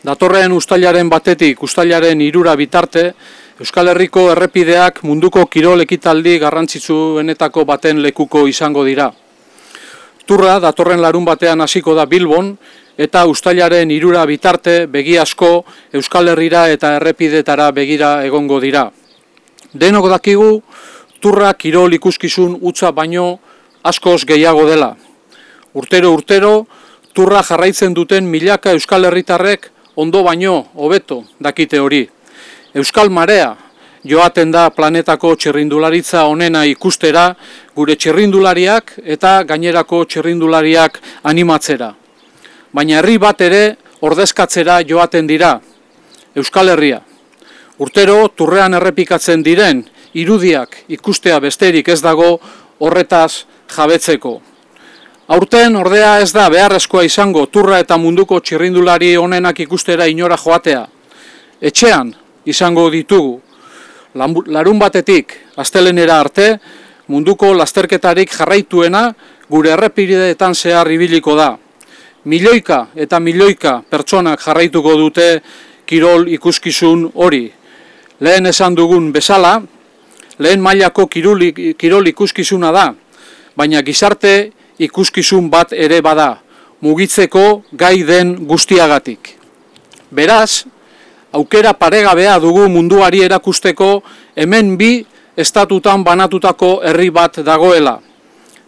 Datorren ustailaren batetik, ustailaren irura bitarte, Euskal Herriko errepideak munduko kirol ekitaldi garrantzitsuenetako baten lekuko izango dira. Turra datorren larun batean hasiko da Bilbon, eta ustailaren irura bitarte begi asko Euskal Herrira eta errepidetara begira egongo dira. Denok dakigu, turra kirol ikuskizun utza baino askoz gehiago dela. Urtero urtero, turra jarraitzen duten milaka Euskal Herritarrek ondo baino hobeto dakite hori. Euskal Marea joaten da planetako txirrindularitza onena ikustera gure txirrindulariak eta gainerako txirrindulariak animatzera. Baina herri bat ere ordezkatzera joaten dira, Euskal Herria. Urtero turrean errepikatzen diren irudiak ikustea besterik ez dago horretaz jabetzeko. Aurten ordea ez da beharrezkoa izango turra eta munduko txirrindulari onenak ikustera inora joatea. Etxean izango ditugu. Larun batetik, astelenera arte, munduko lasterketarik jarraituena gure errepideetan zehar ibiliko da. Milioika eta milioika pertsonak jarraituko dute kirol ikuskizun hori. Lehen esan dugun bezala, lehen mailako kirol ikuskizuna da, baina gizarte ikuskizun bat ere bada, mugitzeko gai den guztiagatik. Beraz, aukera paregabea dugu munduari erakusteko hemen bi estatutan banatutako herri bat dagoela.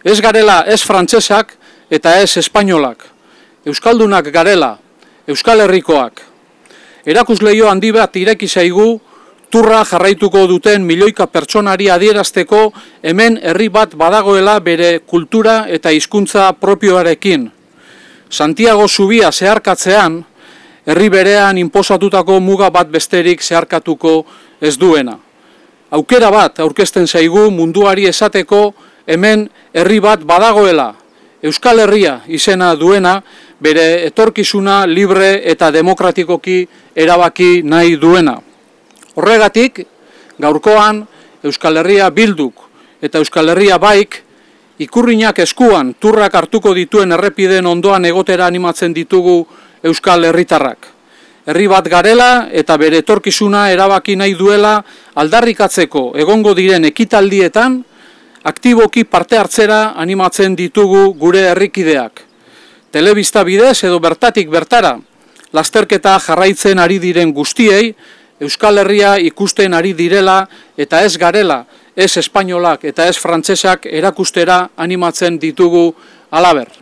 Ez garela ez frantsesak eta ez espainolak. Euskaldunak garela, Euskal Herrikoak. Erakusleio handi bat ireki zaigu, turra jarraituko duten milioika pertsonari adierazteko hemen herri bat badagoela bere kultura eta hizkuntza propioarekin. Santiago Zubia zeharkatzean, herri berean inposatutako muga bat besterik zeharkatuko ez duena. Aukera bat aurkezten zaigu munduari esateko hemen herri bat badagoela, Euskal Herria izena duena, bere etorkizuna libre eta demokratikoki erabaki nahi duena. Horregatik, gaurkoan Euskal Herria bilduk eta Euskal Herria baik ikurrinak eskuan turrak hartuko dituen errepiden ondoan egotera animatzen ditugu Euskal Herritarrak. Herri bat garela eta bere etorkizuna erabaki nahi duela aldarrikatzeko egongo diren ekitaldietan aktiboki parte hartzera animatzen ditugu gure herrikideak. Telebista bidez edo bertatik bertara, lasterketa jarraitzen ari diren guztiei, Euskal Herria ikusten ari direla eta ez garela, ez espainolak eta ez frantsesak erakustera animatzen ditugu alaber.